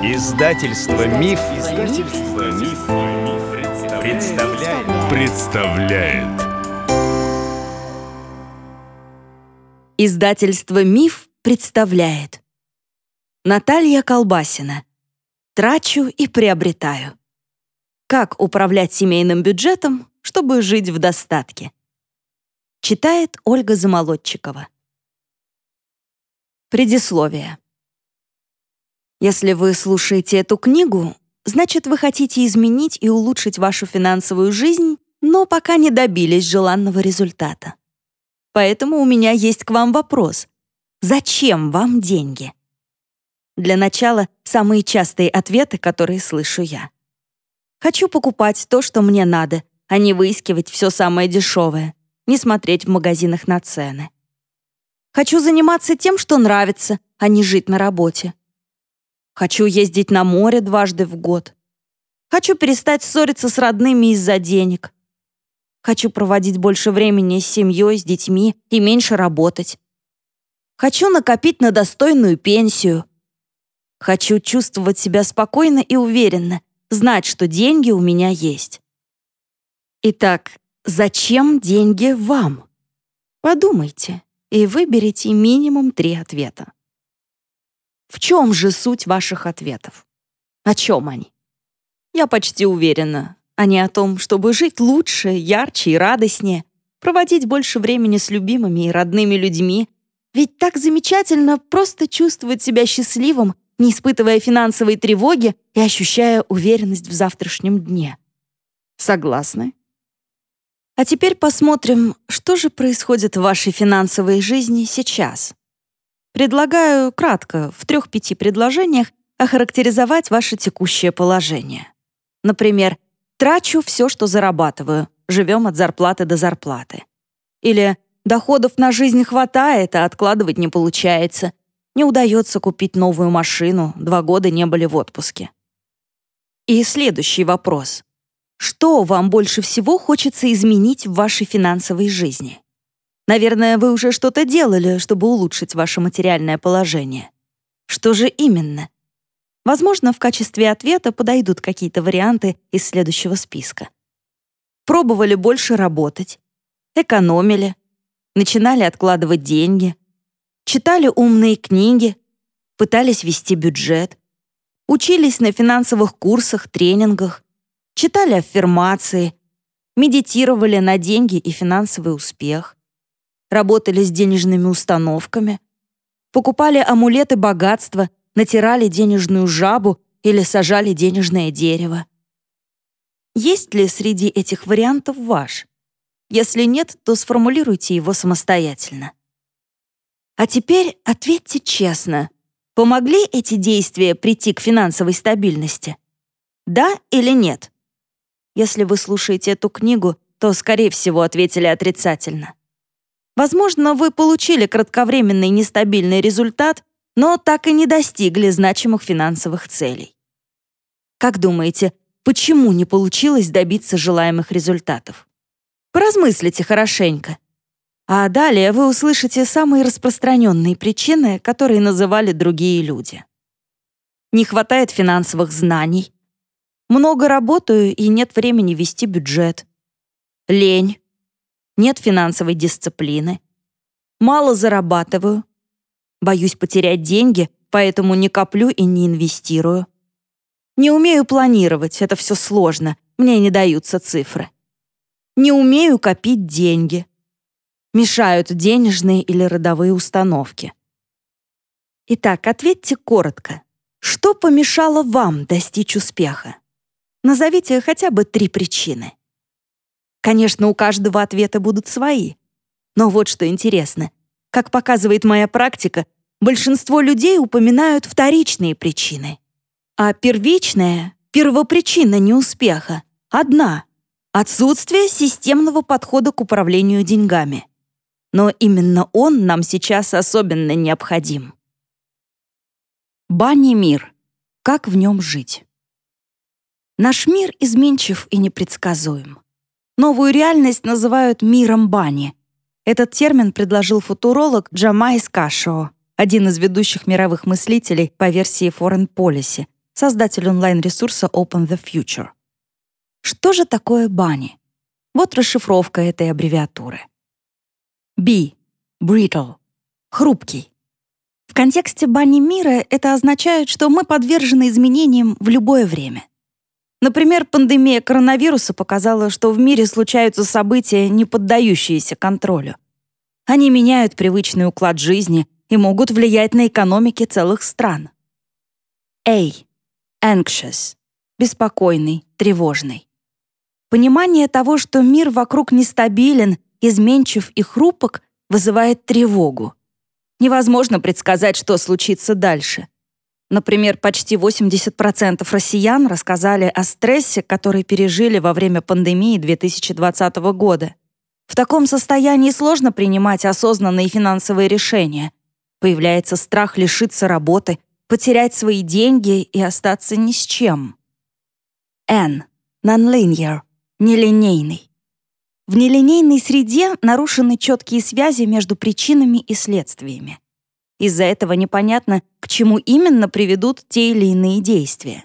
Издательство Миф, Издательство Миф, представляет. представляет. Издательство Миф представляет. Наталья Колбасина. Трачу и приобретаю. Как управлять семейным бюджетом, чтобы жить в достатке. Читает Ольга Замолодчикова. Предисловие. Если вы слушаете эту книгу, значит, вы хотите изменить и улучшить вашу финансовую жизнь, но пока не добились желанного результата. Поэтому у меня есть к вам вопрос. Зачем вам деньги? Для начала самые частые ответы, которые слышу я. Хочу покупать то, что мне надо, а не выискивать все самое дешевое, не смотреть в магазинах на цены. Хочу заниматься тем, что нравится, а не жить на работе. Хочу ездить на море дважды в год. Хочу перестать ссориться с родными из-за денег. Хочу проводить больше времени с семьей, с детьми и меньше работать. Хочу накопить на достойную пенсию. Хочу чувствовать себя спокойно и уверенно, знать, что деньги у меня есть. Итак, зачем деньги вам? Подумайте и выберите минимум три ответа. В чем же суть ваших ответов? О чем они? Я почти уверена, они о том, чтобы жить лучше, ярче и радостнее, проводить больше времени с любимыми и родными людьми, ведь так замечательно просто чувствовать себя счастливым, не испытывая финансовой тревоги и ощущая уверенность в завтрашнем дне. Согласны? А теперь посмотрим, что же происходит в вашей финансовой жизни сейчас. Предлагаю кратко, в трех-пяти предложениях, охарактеризовать ваше текущее положение. Например, трачу все, что зарабатываю, живем от зарплаты до зарплаты. Или доходов на жизнь хватает, а откладывать не получается. Не удается купить новую машину, два года не были в отпуске. И следующий вопрос. Что вам больше всего хочется изменить в вашей финансовой жизни? Наверное, вы уже что-то делали, чтобы улучшить ваше материальное положение. Что же именно? Возможно, в качестве ответа подойдут какие-то варианты из следующего списка. Пробовали больше работать, экономили, начинали откладывать деньги, читали умные книги, пытались вести бюджет, учились на финансовых курсах, тренингах, читали аффирмации, медитировали на деньги и финансовый успех, работали с денежными установками, покупали амулеты богатства, натирали денежную жабу или сажали денежное дерево. Есть ли среди этих вариантов ваш? Если нет, то сформулируйте его самостоятельно. А теперь ответьте честно. Помогли эти действия прийти к финансовой стабильности? Да или нет? Если вы слушаете эту книгу, то, скорее всего, ответили отрицательно. Возможно, вы получили кратковременный нестабильный результат, но так и не достигли значимых финансовых целей. Как думаете, почему не получилось добиться желаемых результатов? Поразмыслите хорошенько. А далее вы услышите самые распространенные причины, которые называли другие люди. Не хватает финансовых знаний. Много работаю и нет времени вести бюджет. Лень нет финансовой дисциплины, мало зарабатываю, боюсь потерять деньги, поэтому не коплю и не инвестирую. Не умею планировать, это все сложно, мне не даются цифры. Не умею копить деньги. Мешают денежные или родовые установки. Итак, ответьте коротко. Что помешало вам достичь успеха? Назовите хотя бы три причины. Конечно, у каждого ответа будут свои. Но вот что интересно. Как показывает моя практика, большинство людей упоминают вторичные причины. А первичная, первопричина неуспеха одна — отсутствие системного подхода к управлению деньгами. Но именно он нам сейчас особенно необходим. Бани мир. Как в нем жить? Наш мир изменчив и непредсказуем. Новую реальность называют миром бани. Этот термин предложил футуролог Джамайс Кашо, один из ведущих мировых мыслителей по версии Foreign Policy, создатель онлайн-ресурса Open the Future. Что же такое бани? Вот расшифровка этой аббревиатуры. B. Brittle. Хрупкий. В контексте бани мира это означает, что мы подвержены изменениям в любое время. Например, пандемия коронавируса показала, что в мире случаются события, не поддающиеся контролю. Они меняют привычный уклад жизни и могут влиять на экономики целых стран. A. Anxious. Беспокойный, тревожный. Понимание того, что мир вокруг нестабилен, изменчив и хрупок, вызывает тревогу. Невозможно предсказать, что случится дальше. Например, почти 80% россиян рассказали о стрессе, который пережили во время пандемии 2020 года. В таком состоянии сложно принимать осознанные финансовые решения. Появляется страх лишиться работы, потерять свои деньги и остаться ни с чем. N. Nonlinear. Нелинейный. В нелинейной среде нарушены четкие связи между причинами и следствиями. Из-за этого непонятно, к чему именно приведут те или иные действия.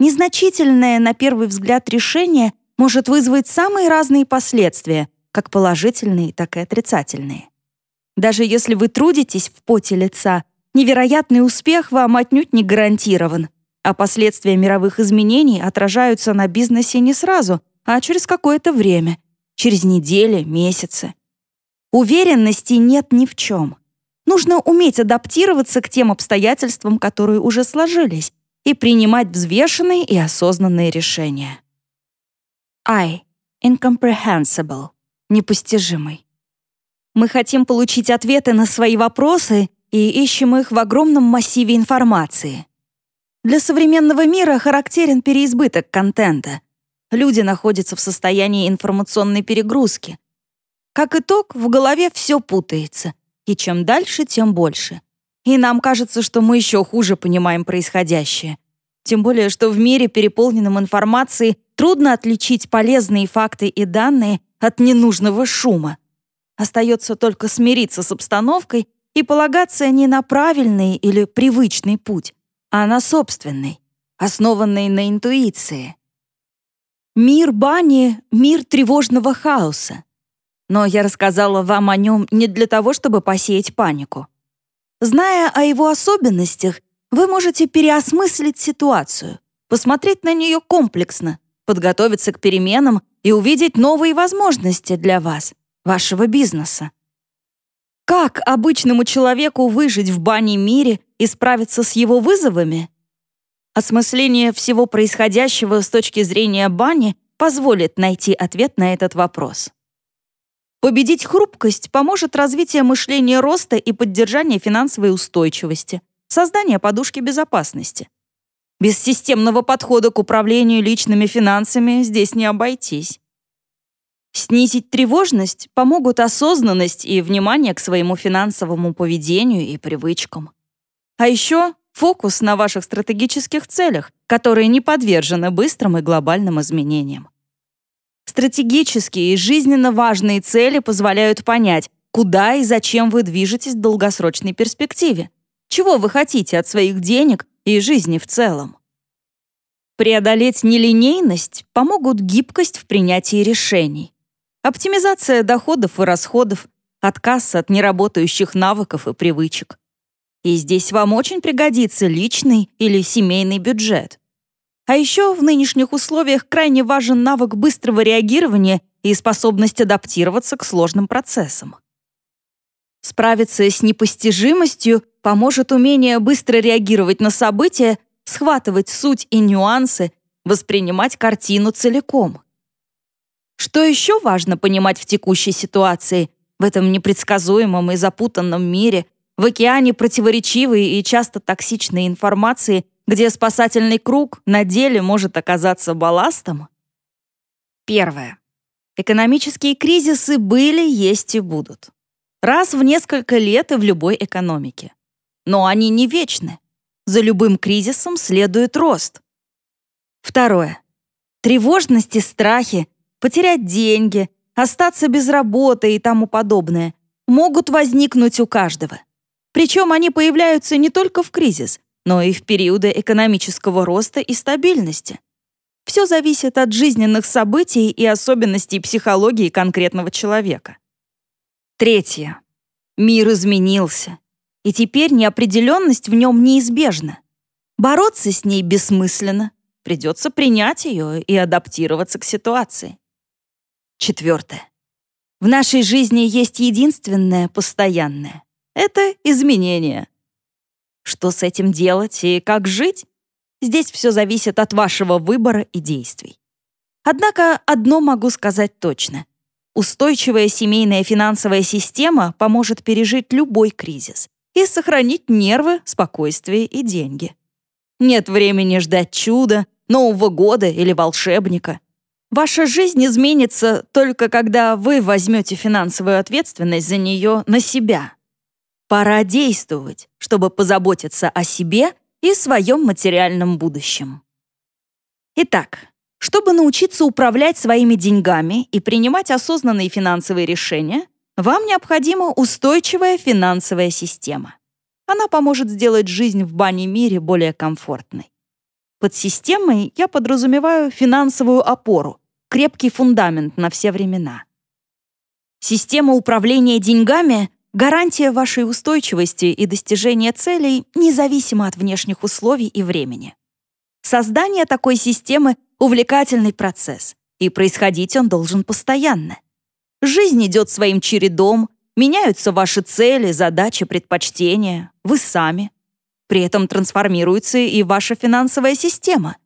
Незначительное, на первый взгляд, решение может вызвать самые разные последствия, как положительные, так и отрицательные. Даже если вы трудитесь в поте лица, невероятный успех вам отнюдь не гарантирован, а последствия мировых изменений отражаются на бизнесе не сразу, а через какое-то время, через недели, месяцы. Уверенности нет ни в чем. Нужно уметь адаптироваться к тем обстоятельствам, которые уже сложились, и принимать взвешенные и осознанные решения. I. Incomprehensible. Непостижимый. Мы хотим получить ответы на свои вопросы и ищем их в огромном массиве информации. Для современного мира характерен переизбыток контента. Люди находятся в состоянии информационной перегрузки. Как итог, в голове все путается, и чем дальше, тем больше. И нам кажется, что мы еще хуже понимаем происходящее. Тем более, что в мире, переполненном информацией, трудно отличить полезные факты и данные от ненужного шума. Остается только смириться с обстановкой и полагаться не на правильный или привычный путь, а на собственный, основанный на интуиции. Мир бани — мир тревожного хаоса. Но я рассказала вам о нем не для того, чтобы посеять панику. Зная о его особенностях, вы можете переосмыслить ситуацию, посмотреть на нее комплексно, подготовиться к переменам и увидеть новые возможности для вас, вашего бизнеса. Как обычному человеку выжить в бане мире и справиться с его вызовами? Осмысление всего происходящего с точки зрения бани позволит найти ответ на этот вопрос. Победить хрупкость поможет развитие мышления роста и поддержания финансовой устойчивости, создание подушки безопасности. Без системного подхода к управлению личными финансами здесь не обойтись. Снизить тревожность помогут осознанность и внимание к своему финансовому поведению и привычкам. А еще фокус на ваших стратегических целях, которые не подвержены быстрым и глобальным изменениям. Стратегические и жизненно важные цели позволяют понять, куда и зачем вы движетесь в долгосрочной перспективе, чего вы хотите от своих денег и жизни в целом. Преодолеть нелинейность помогут гибкость в принятии решений, оптимизация доходов и расходов, отказ от неработающих навыков и привычек. И здесь вам очень пригодится личный или семейный бюджет. А еще в нынешних условиях крайне важен навык быстрого реагирования и способность адаптироваться к сложным процессам. Справиться с непостижимостью поможет умение быстро реагировать на события, схватывать суть и нюансы, воспринимать картину целиком. Что еще важно понимать в текущей ситуации, в этом непредсказуемом и запутанном мире, в океане противоречивой и часто токсичной информации – где спасательный круг на деле может оказаться балластом? Первое. Экономические кризисы были, есть и будут. Раз в несколько лет и в любой экономике. Но они не вечны. За любым кризисом следует рост. Второе. Тревожность и страхи, потерять деньги, остаться без работы и тому подобное могут возникнуть у каждого. Причем они появляются не только в кризис, но и в периоды экономического роста и стабильности. Все зависит от жизненных событий и особенностей психологии конкретного человека. Третье. Мир изменился, и теперь неопределенность в нем неизбежна. Бороться с ней бессмысленно, придется принять ее и адаптироваться к ситуации. Четвертое. В нашей жизни есть единственное постоянное — это изменение. Что с этим делать и как жить? Здесь все зависит от вашего выбора и действий. Однако одно могу сказать точно. Устойчивая семейная финансовая система поможет пережить любой кризис и сохранить нервы, спокойствие и деньги. Нет времени ждать чуда, Нового года или волшебника. Ваша жизнь изменится только когда вы возьмете финансовую ответственность за нее на себя. Пора действовать, чтобы позаботиться о себе и своем материальном будущем. Итак, чтобы научиться управлять своими деньгами и принимать осознанные финансовые решения, вам необходима устойчивая финансовая система. Она поможет сделать жизнь в бане-мире более комфортной. Под системой я подразумеваю финансовую опору, крепкий фундамент на все времена. Система управления деньгами — гарантия вашей устойчивости и достижения целей независимо от внешних условий и времени. Создание такой системы — увлекательный процесс, и происходить он должен постоянно. Жизнь идет своим чередом, меняются ваши цели, задачи, предпочтения, вы сами. При этом трансформируется и ваша финансовая система.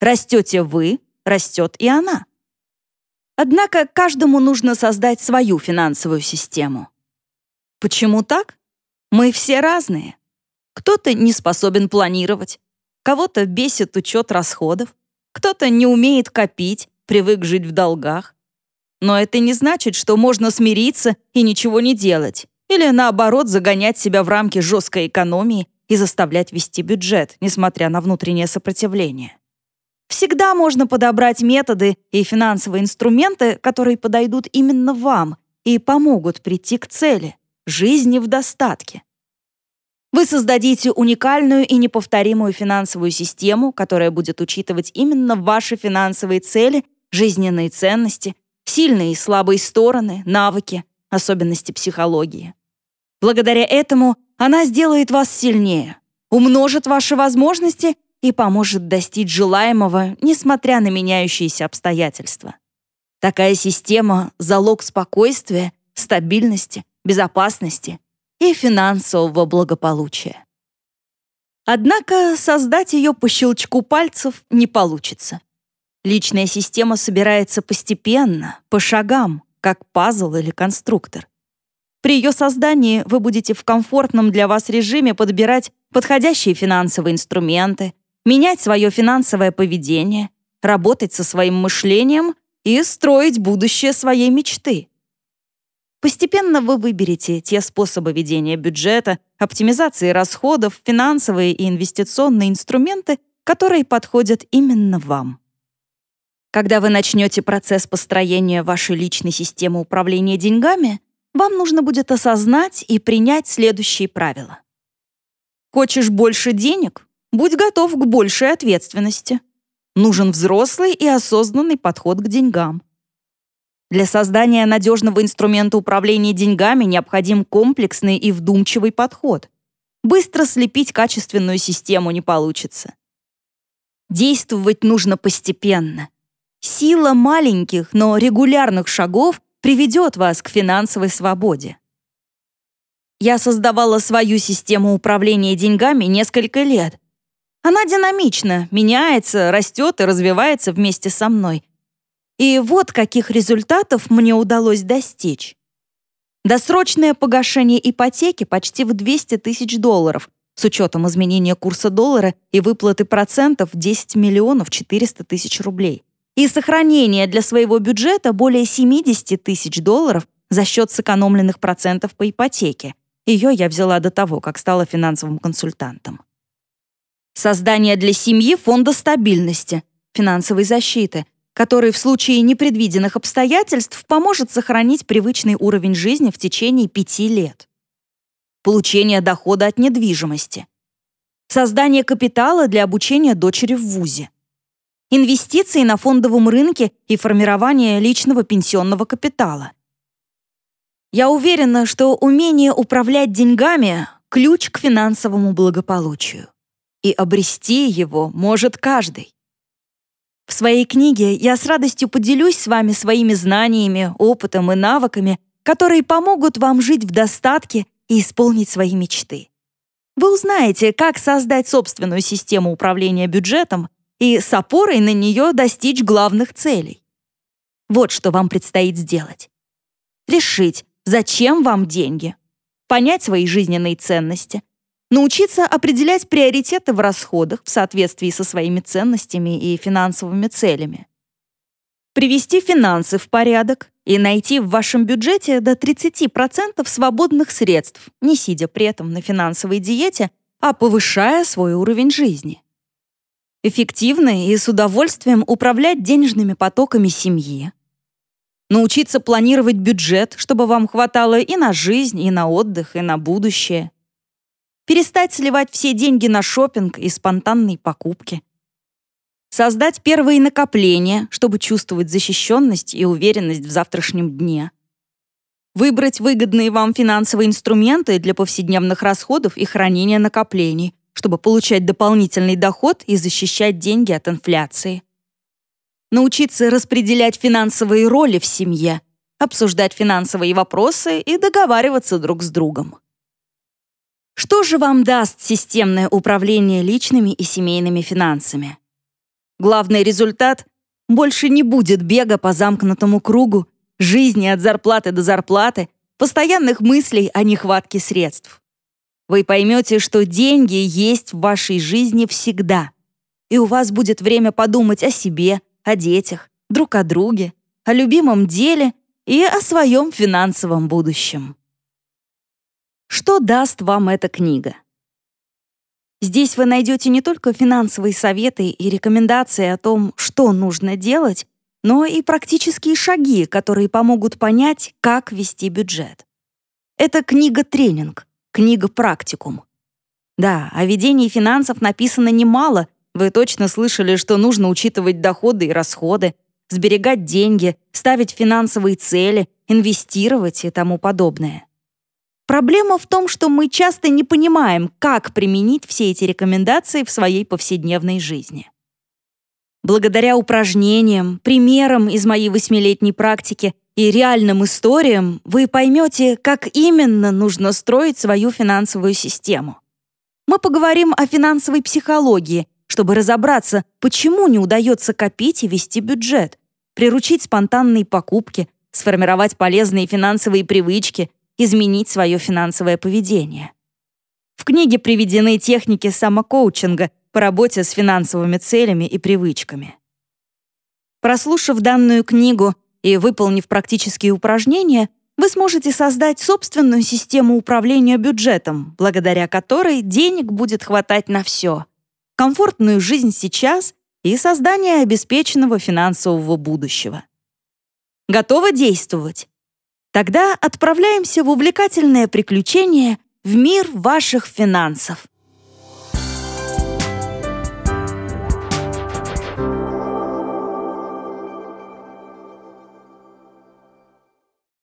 Растете вы, растет и она. Однако каждому нужно создать свою финансовую систему. Почему так? Мы все разные. Кто-то не способен планировать, кого-то бесит учет расходов, кто-то не умеет копить, привык жить в долгах. Но это не значит, что можно смириться и ничего не делать, или наоборот загонять себя в рамки жесткой экономии и заставлять вести бюджет, несмотря на внутреннее сопротивление. Всегда можно подобрать методы и финансовые инструменты, которые подойдут именно вам и помогут прийти к цели — жизни в достатке. Вы создадите уникальную и неповторимую финансовую систему, которая будет учитывать именно ваши финансовые цели, жизненные ценности, сильные и слабые стороны, навыки, особенности психологии. Благодаря этому она сделает вас сильнее, умножит ваши возможности и поможет достичь желаемого, несмотря на меняющиеся обстоятельства. Такая система — залог спокойствия, стабильности, безопасности и финансового благополучия. Однако создать ее по щелчку пальцев не получится. Личная система собирается постепенно, по шагам, как пазл или конструктор. При ее создании вы будете в комфортном для вас режиме подбирать подходящие финансовые инструменты, менять свое финансовое поведение, работать со своим мышлением и строить будущее своей мечты. Постепенно вы выберете те способы ведения бюджета, оптимизации расходов, финансовые и инвестиционные инструменты, которые подходят именно вам. Когда вы начнете процесс построения вашей личной системы управления деньгами, вам нужно будет осознать и принять следующие правила. Хочешь больше денег? Будь готов к большей ответственности. Нужен взрослый и осознанный подход к деньгам. Для создания надежного инструмента управления деньгами необходим комплексный и вдумчивый подход. Быстро слепить качественную систему не получится. Действовать нужно постепенно. Сила маленьких, но регулярных шагов приведет вас к финансовой свободе. Я создавала свою систему управления деньгами несколько лет. Она динамична, меняется, растет и развивается вместе со мной. И вот каких результатов мне удалось достичь. Досрочное погашение ипотеки почти в 200 тысяч долларов с учетом изменения курса доллара и выплаты процентов 10 миллионов 400 тысяч рублей и сохранение для своего бюджета более 70 тысяч долларов за счет сэкономленных процентов по ипотеке. Ее я взяла до того, как стала финансовым консультантом. Создание для семьи фонда стабильности, финансовой защиты, который в случае непредвиденных обстоятельств поможет сохранить привычный уровень жизни в течение пяти лет. Получение дохода от недвижимости. создание капитала для обучения дочери в ВУЗе, инвестиции на фондовом рынке и формирование личного пенсионного капитала. Я уверена, что умение управлять деньгами – ключ к финансовому благополучию. И обрести его может каждый. В своей книге я с радостью поделюсь с вами своими знаниями, опытом и навыками, которые помогут вам жить в достатке и исполнить свои мечты. Вы узнаете, как создать собственную систему управления бюджетом и с опорой на нее достичь главных целей. Вот что вам предстоит сделать. Решить, зачем вам деньги, понять свои жизненные ценности, научиться определять приоритеты в расходах в соответствии со своими ценностями и финансовыми целями, привести финансы в порядок и найти в вашем бюджете до 30% свободных средств, не сидя при этом на финансовой диете, а повышая свой уровень жизни. Эффективно и с удовольствием управлять денежными потоками семьи. Научиться планировать бюджет, чтобы вам хватало и на жизнь, и на отдых, и на будущее перестать сливать все деньги на шопинг и спонтанные покупки. Создать первые накопления, чтобы чувствовать защищенность и уверенность в завтрашнем дне. Выбрать выгодные вам финансовые инструменты для повседневных расходов и хранения накоплений, чтобы получать дополнительный доход и защищать деньги от инфляции. Научиться распределять финансовые роли в семье, обсуждать финансовые вопросы и договариваться друг с другом. Что же вам даст системное управление личными и семейными финансами? Главный результат — больше не будет бега по замкнутому кругу, жизни от зарплаты до зарплаты, постоянных мыслей о нехватке средств. Вы поймете, что деньги есть в вашей жизни всегда, и у вас будет время подумать о себе, о детях, друг о друге, о любимом деле и о своем финансовом будущем. Что даст вам эта книга? Здесь вы найдете не только финансовые советы и рекомендации о том, что нужно делать, но и практические шаги, которые помогут понять, как вести бюджет. Это книга-тренинг, книга-практикум. Да, о ведении финансов написано немало, вы точно слышали, что нужно учитывать доходы и расходы, сберегать деньги, ставить финансовые цели, инвестировать и тому подобное. Проблема в том, что мы часто не понимаем, как применить все эти рекомендации в своей повседневной жизни. Благодаря упражнениям, примерам из моей восьмилетней практики и реальным историям вы поймете, как именно нужно строить свою финансовую систему. Мы поговорим о финансовой психологии, чтобы разобраться, почему не удается копить и вести бюджет, приручить спонтанные покупки, сформировать полезные финансовые привычки изменить свое финансовое поведение. В книге приведены техники самокоучинга по работе с финансовыми целями и привычками. Прослушав данную книгу и выполнив практические упражнения, вы сможете создать собственную систему управления бюджетом, благодаря которой денег будет хватать на все. Комфортную жизнь сейчас и создание обеспеченного финансового будущего. Готовы действовать? Тогда отправляемся в увлекательное приключение в мир ваших финансов.